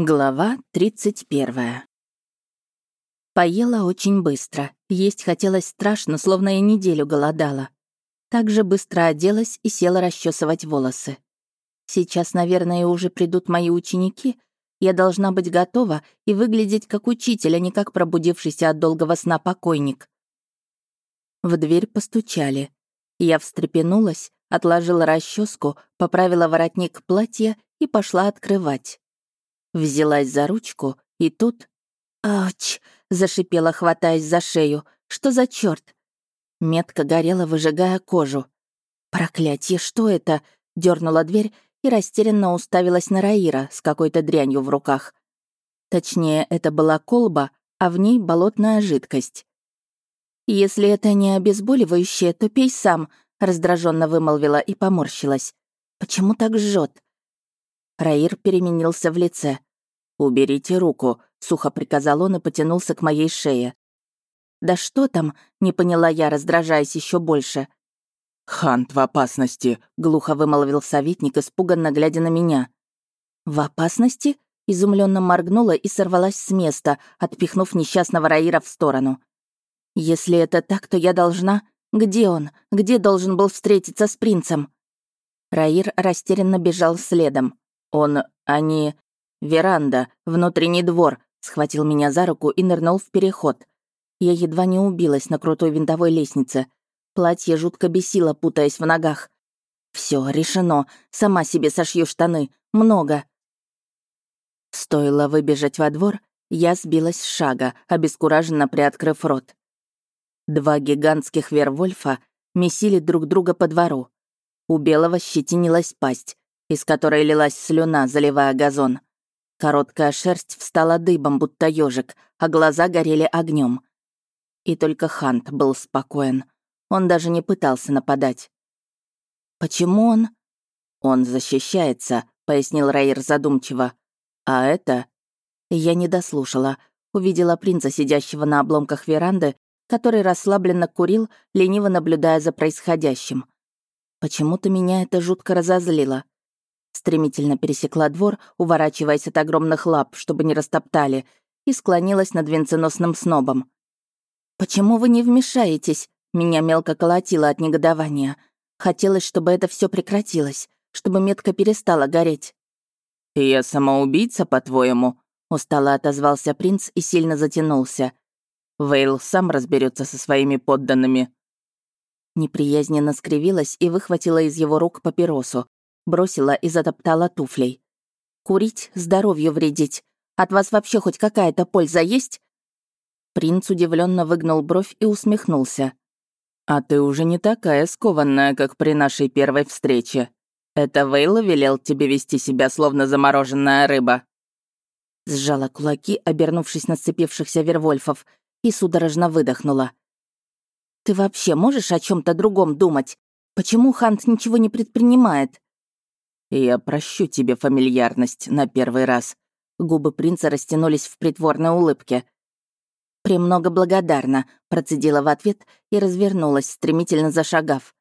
Глава 31. Поела очень быстро. Есть хотелось страшно, словно я неделю голодала. Также быстро оделась и села расчесывать волосы. Сейчас, наверное, уже придут мои ученики. Я должна быть готова и выглядеть как учитель, а не как пробудившийся от долгого сна покойник. В дверь постучали. Я встрепенулась, отложила расческу, поправила воротник платья и пошла открывать. Взялась за ручку, и тут... «Ач!» — зашипела, хватаясь за шею. «Что за черт? Метка горела, выжигая кожу. «Проклятье, что это?» — дернула дверь и растерянно уставилась на Раира с какой-то дрянью в руках. Точнее, это была колба, а в ней болотная жидкость. «Если это не обезболивающее, то пей сам», — раздраженно вымолвила и поморщилась. «Почему так жжет? Раир переменился в лице. «Уберите руку», — сухо приказал он и потянулся к моей шее. «Да что там?» — не поняла я, раздражаясь еще больше. «Хант в опасности», — глухо вымолвил советник, испуганно глядя на меня. «В опасности?» — изумленно моргнула и сорвалась с места, отпихнув несчастного Раира в сторону. «Если это так, то я должна... Где он? Где должен был встретиться с принцем?» Раир растерянно бежал следом. Он... они... Веранда, внутренний двор, схватил меня за руку и нырнул в переход. Я едва не убилась на крутой винтовой лестнице. Платье жутко бесило, путаясь в ногах. Все решено. Сама себе сошью штаны. Много. Стоило выбежать во двор, я сбилась с шага, обескураженно приоткрыв рот. Два гигантских вервольфа месили друг друга по двору. У белого щетинилась пасть, из которой лилась слюна, заливая газон. Короткая шерсть встала дыбом, будто ежик, а глаза горели огнем. И только Хант был спокоен. Он даже не пытался нападать. «Почему он?» «Он защищается», — пояснил Раир задумчиво. «А это...» Я не дослушала. Увидела принца, сидящего на обломках веранды, который расслабленно курил, лениво наблюдая за происходящим. Почему-то меня это жутко разозлило. Стремительно пересекла двор, уворачиваясь от огромных лап, чтобы не растоптали, и склонилась над венценосным снобом. «Почему вы не вмешаетесь?» Меня мелко колотило от негодования. Хотелось, чтобы это все прекратилось, чтобы метка перестала гореть. «Я самоубийца, по-твоему?» Устало отозвался принц и сильно затянулся. Вейл сам разберется со своими подданными. Неприязненно скривилась и выхватила из его рук папиросу, бросила и затоптала туфлей. «Курить, здоровью вредить. От вас вообще хоть какая-то польза есть?» Принц удивленно выгнул бровь и усмехнулся. «А ты уже не такая скованная, как при нашей первой встрече. Это Вейла велел тебе вести себя, словно замороженная рыба?» Сжала кулаки, обернувшись на сцепившихся вервольфов, и судорожно выдохнула. «Ты вообще можешь о чем то другом думать? Почему Хант ничего не предпринимает?» «Я прощу тебе фамильярность на первый раз». Губы принца растянулись в притворной улыбке. «Премного благодарна», — процедила в ответ и развернулась, стремительно зашагав.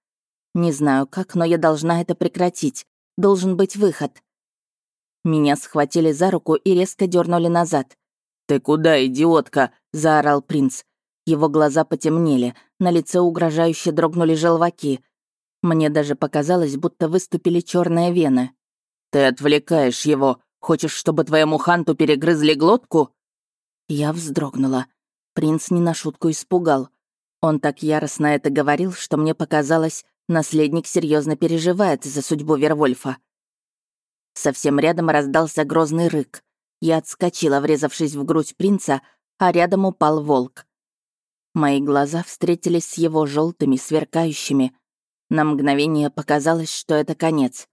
«Не знаю как, но я должна это прекратить. Должен быть выход». Меня схватили за руку и резко дернули назад. «Ты куда, идиотка?» — заорал принц. Его глаза потемнели, на лице угрожающе дрогнули желваки. Мне даже показалось, будто выступили черные вены. «Ты отвлекаешь его. Хочешь, чтобы твоему ханту перегрызли глотку?» Я вздрогнула. Принц не на шутку испугал. Он так яростно это говорил, что мне показалось, наследник серьезно переживает за судьбу Вервольфа. Совсем рядом раздался грозный рык. Я отскочила, врезавшись в грудь принца, а рядом упал волк. Мои глаза встретились с его желтыми, сверкающими, на мгновение показалось, что это конец.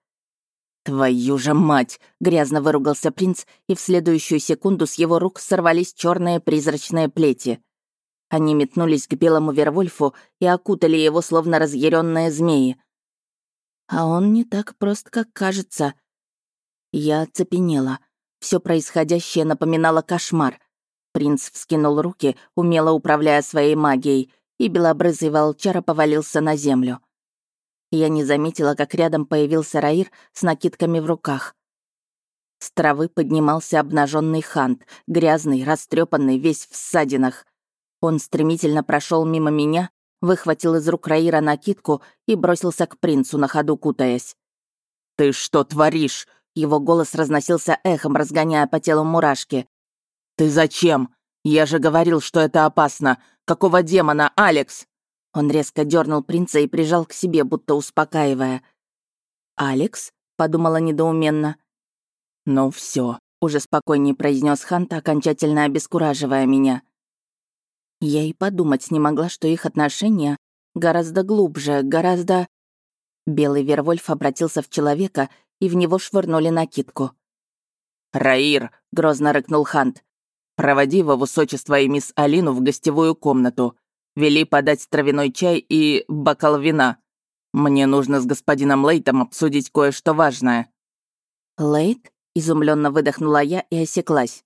«Твою же мать!» — грязно выругался принц, и в следующую секунду с его рук сорвались черные призрачные плети. Они метнулись к белому Вервольфу и окутали его, словно разъяренные змеи. А он не так прост, как кажется. Я оцепенела. Все происходящее напоминало кошмар. Принц вскинул руки, умело управляя своей магией, и белобрызый волчара повалился на землю. Я не заметила, как рядом появился Раир с накидками в руках. С травы поднимался обнаженный хант, грязный, растрепанный, весь в ссадинах. Он стремительно прошел мимо меня, выхватил из рук Раира накидку и бросился к принцу, на ходу кутаясь. «Ты что творишь?» Его голос разносился эхом, разгоняя по телу мурашки. «Ты зачем? Я же говорил, что это опасно. Какого демона, Алекс?» Он резко дернул принца и прижал к себе, будто успокаивая. «Алекс?» — подумала недоуменно. «Ну все, уже спокойнее произнес Хант, окончательно обескураживая меня. Я и подумать не могла, что их отношения гораздо глубже, гораздо... Белый Вервольф обратился в человека, и в него швырнули накидку. «Раир!» — грозно рыкнул Хант. «Проводи его высочество и мисс Алину в гостевую комнату. Вели подать травяной чай и бокал вина. Мне нужно с господином Лейтом обсудить кое-что важное». «Лейт?» — изумленно выдохнула я и осеклась.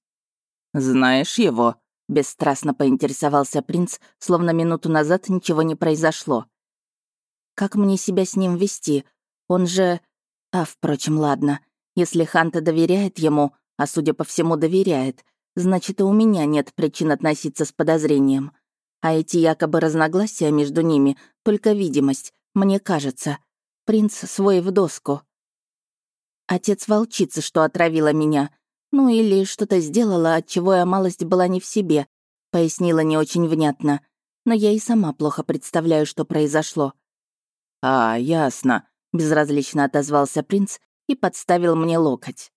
«Знаешь его?» — бесстрастно поинтересовался принц, словно минуту назад ничего не произошло. «Как мне себя с ним вести? Он же...» А, впрочем, ладно. Если Ханта доверяет ему, а судя по всему доверяет, значит и у меня нет причин относиться с подозрением. А эти якобы разногласия между ними — только видимость, мне кажется. Принц свой в доску. Отец волчицы, что отравила меня. Ну или что-то сделала, от чего я малость была не в себе, пояснила не очень внятно. Но я и сама плохо представляю, что произошло. «А, ясно», — безразлично отозвался принц и подставил мне локоть.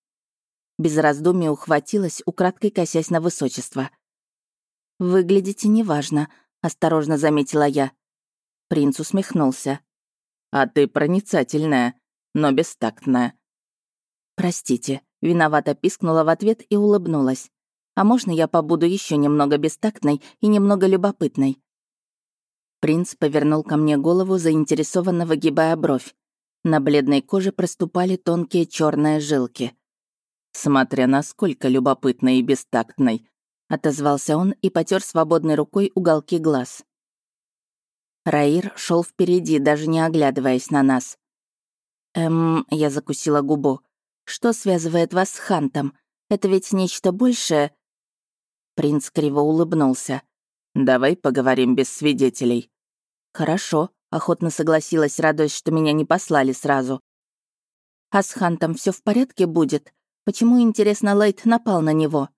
Без раздумий ухватилась, украдкой косясь на высочество. «Выглядите неважно», — осторожно заметила я. Принц усмехнулся. «А ты проницательная, но бестактная. «Простите», — виновато пискнула в ответ и улыбнулась. «А можно я побуду еще немного бестактной и немного любопытной?» Принц повернул ко мне голову, заинтересованно выгибая бровь. На бледной коже проступали тонкие черные жилки. «Смотря насколько любопытной и бестактной», — отозвался он и потер свободной рукой уголки глаз. Раир шел впереди, даже не оглядываясь на нас. «Эм...» — я закусила губу. Что связывает вас с Хантом? Это ведь нечто большее?» Принц криво улыбнулся. «Давай поговорим без свидетелей». «Хорошо», — охотно согласилась, радуясь, что меня не послали сразу. «А с Хантом все в порядке будет? Почему, интересно, Лейт напал на него?»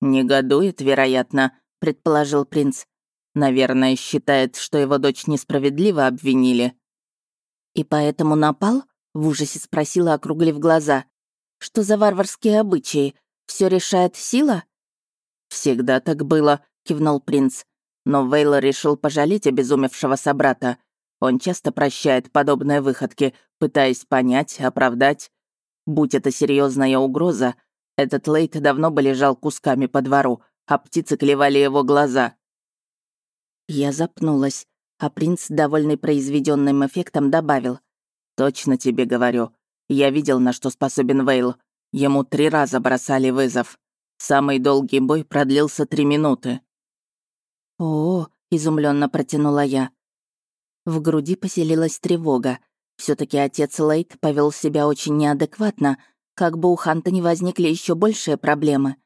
«Негодует, вероятно», — предположил принц. «Наверное, считает, что его дочь несправедливо обвинили». «И поэтому напал?» В ужасе спросила, округлив глаза. «Что за варварские обычаи? Все решает сила?» «Всегда так было», — кивнул принц. Но Вейлор решил пожалеть обезумевшего собрата. Он часто прощает подобные выходки, пытаясь понять, оправдать. Будь это серьезная угроза, этот Лейт давно бы лежал кусками по двору, а птицы клевали его глаза. Я запнулась, а принц, довольный произведенным эффектом, добавил. «Точно тебе говорю. Я видел, на что способен Вейл. Ему три раза бросали вызов. Самый долгий бой продлился три минуты». «О, — изумленно протянула я. В груди поселилась тревога. все таки отец Лейт повел себя очень неадекватно, как бы у Ханта не возникли еще большие проблемы.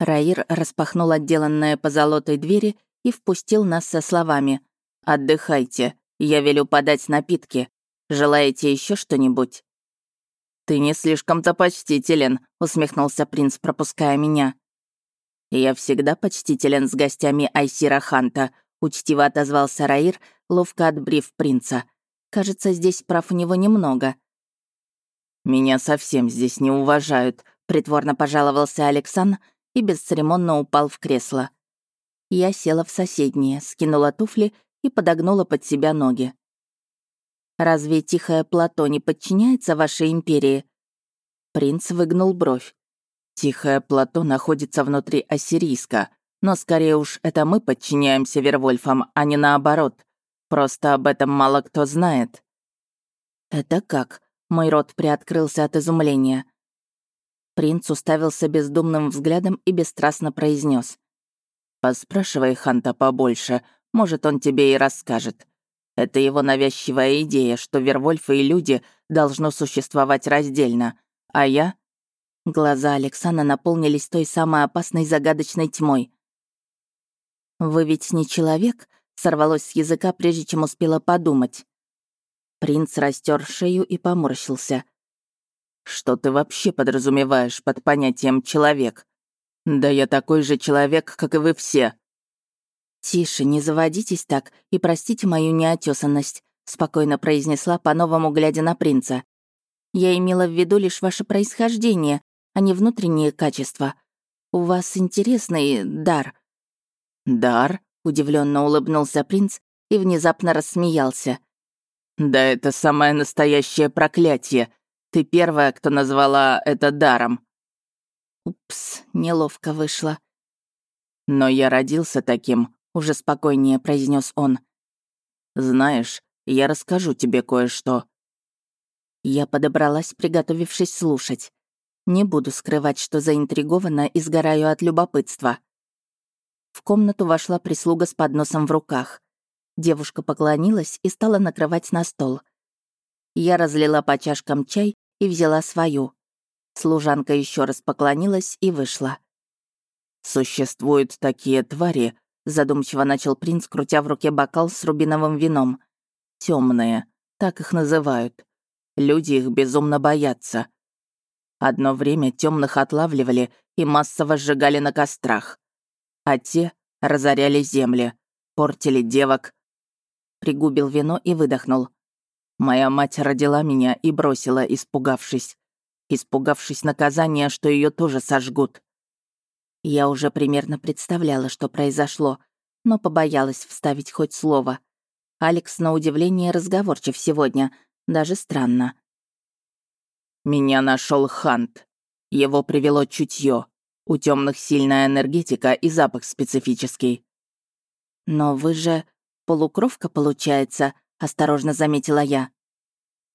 Раир распахнул отделанные позолотой двери и впустил нас со словами «Отдыхайте, я велю подать напитки. Желаете еще что-нибудь?» «Ты не слишком-то почтителен», — усмехнулся принц, пропуская меня. «Я всегда почтителен с гостями Айсира Ханта», — учтиво отозвался Раир, ловко отбрив принца. «Кажется, здесь прав у него немного». «Меня совсем здесь не уважают», — притворно пожаловался Александр и бесцеремонно упал в кресло. Я села в соседнее, скинула туфли и подогнула под себя ноги. Разве Тихое Плато не подчиняется вашей империи?» Принц выгнул бровь. «Тихое Плато находится внутри Ассирийска, но скорее уж это мы подчиняемся Вервольфам, а не наоборот. Просто об этом мало кто знает». «Это как?» Мой рот приоткрылся от изумления. Принц уставился бездумным взглядом и бесстрастно произнес: «Поспрашивай Ханта побольше, может, он тебе и расскажет. Это его навязчивая идея, что Вервольфы и люди должно существовать раздельно. А я...» Глаза Александра наполнились той самой опасной загадочной тьмой. «Вы ведь не человек?» — сорвалось с языка, прежде чем успела подумать. Принц растер шею и поморщился. «Что ты вообще подразумеваешь под понятием «человек»? Да я такой же человек, как и вы все». «Тише, не заводитесь так и простите мою неотесанность», — спокойно произнесла, по-новому глядя на принца. «Я имела в виду лишь ваше происхождение, а не внутренние качества. У вас интересный дар». «Дар?» — удивленно улыбнулся принц и внезапно рассмеялся. «Да это самое настоящее проклятие. Ты первая, кто назвала это даром». «Упс, неловко вышло». «Но я родился таким», — уже спокойнее произнес он. «Знаешь, я расскажу тебе кое-что». Я подобралась, приготовившись слушать. Не буду скрывать, что заинтригована и сгораю от любопытства. В комнату вошла прислуга с подносом в руках. Девушка поклонилась и стала накрывать на стол. Я разлила по чашкам чай и взяла свою. Служанка еще раз поклонилась и вышла. «Существуют такие твари», — задумчиво начал принц, крутя в руке бокал с рубиновым вином. Темные, так их называют. Люди их безумно боятся. Одно время темных отлавливали и массово сжигали на кострах. А те разоряли земли, портили девок, пригубил вино и выдохнул. Моя мать родила меня и бросила, испугавшись. Испугавшись наказания, что ее тоже сожгут. Я уже примерно представляла, что произошло, но побоялась вставить хоть слово. Алекс, на удивление, разговорчив сегодня. Даже странно. Меня нашел Хант. Его привело чутье. У темных сильная энергетика и запах специфический. Но вы же «Полукровка, получается», — осторожно заметила я.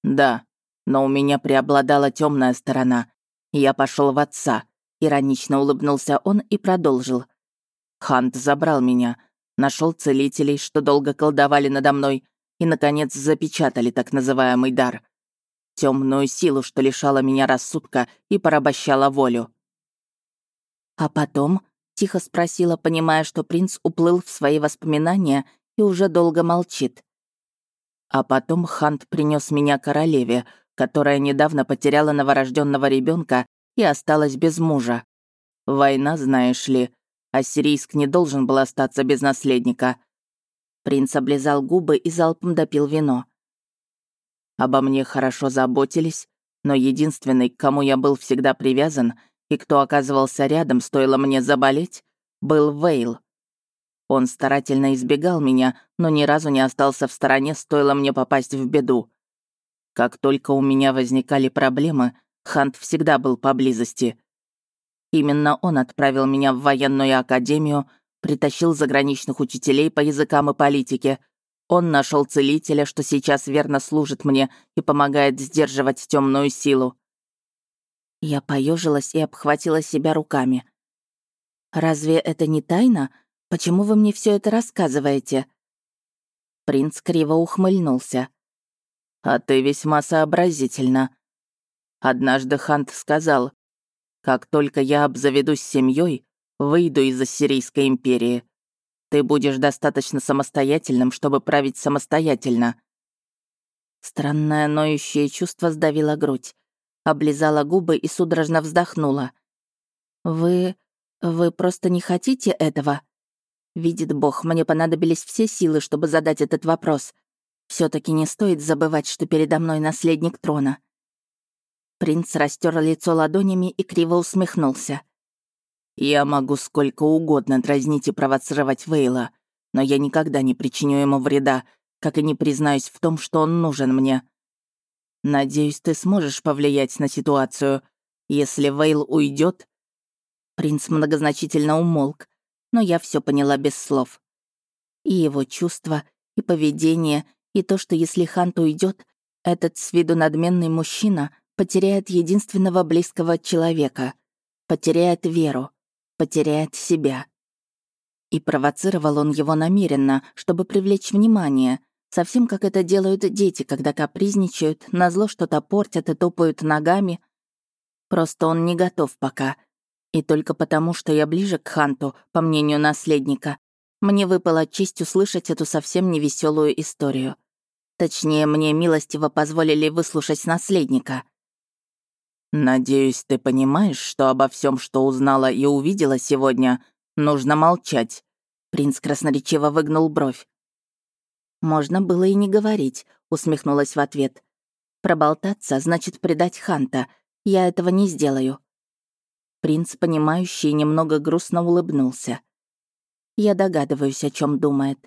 «Да, но у меня преобладала темная сторона. Я пошел в отца», — иронично улыбнулся он и продолжил. «Хант забрал меня, нашел целителей, что долго колдовали надо мной, и, наконец, запечатали так называемый дар. Темную силу, что лишала меня рассудка и порабощала волю». «А потом?» — тихо спросила, понимая, что принц уплыл в свои воспоминания и уже долго молчит. А потом Хант принес меня королеве, которая недавно потеряла новорожденного ребенка и осталась без мужа. Война, знаешь ли, Ассирийск не должен был остаться без наследника. Принц облизал губы и залпом допил вино. Обо мне хорошо заботились, но единственный, к кому я был всегда привязан и кто оказывался рядом, стоило мне заболеть, был Вейл. Он старательно избегал меня, но ни разу не остался в стороне, стоило мне попасть в беду. Как только у меня возникали проблемы, Хант всегда был поблизости. Именно он отправил меня в военную академию, притащил заграничных учителей по языкам и политике. Он нашел целителя, что сейчас верно служит мне и помогает сдерживать темную силу. Я поежилась и обхватила себя руками. «Разве это не тайна?» Почему вы мне все это рассказываете?» Принц криво ухмыльнулся. «А ты весьма сообразительна. Однажды Хант сказал, «Как только я обзаведусь семьей, выйду из Ассирийской империи. Ты будешь достаточно самостоятельным, чтобы править самостоятельно». Странное ноющее чувство сдавило грудь, облизала губы и судорожно вздохнула. «Вы... вы просто не хотите этого?» Видит Бог, мне понадобились все силы, чтобы задать этот вопрос. все таки не стоит забывать, что передо мной наследник трона. Принц растер лицо ладонями и криво усмехнулся. «Я могу сколько угодно дразнить и провоцировать Вейла, но я никогда не причиню ему вреда, как и не признаюсь в том, что он нужен мне. Надеюсь, ты сможешь повлиять на ситуацию. Если Вейл уйдет, Принц многозначительно умолк, но я все поняла без слов. И его чувства, и поведение, и то, что если Хант уйдет, этот с виду надменный мужчина потеряет единственного близкого человека, потеряет веру, потеряет себя. И провоцировал он его намеренно, чтобы привлечь внимание, совсем как это делают дети, когда капризничают, назло что-то портят и топают ногами. Просто он не готов пока. И только потому, что я ближе к Ханту, по мнению наследника, мне выпала честь услышать эту совсем невеселую историю. Точнее, мне милостиво позволили выслушать наследника. «Надеюсь, ты понимаешь, что обо всем, что узнала и увидела сегодня, нужно молчать». Принц красноречиво выгнул бровь. «Можно было и не говорить», — усмехнулась в ответ. «Проболтаться значит предать Ханта. Я этого не сделаю». Принц, понимающий, немного грустно улыбнулся. Я догадываюсь, о чем думает.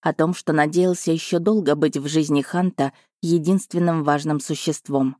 О том, что надеялся еще долго быть в жизни Ханта единственным важным существом.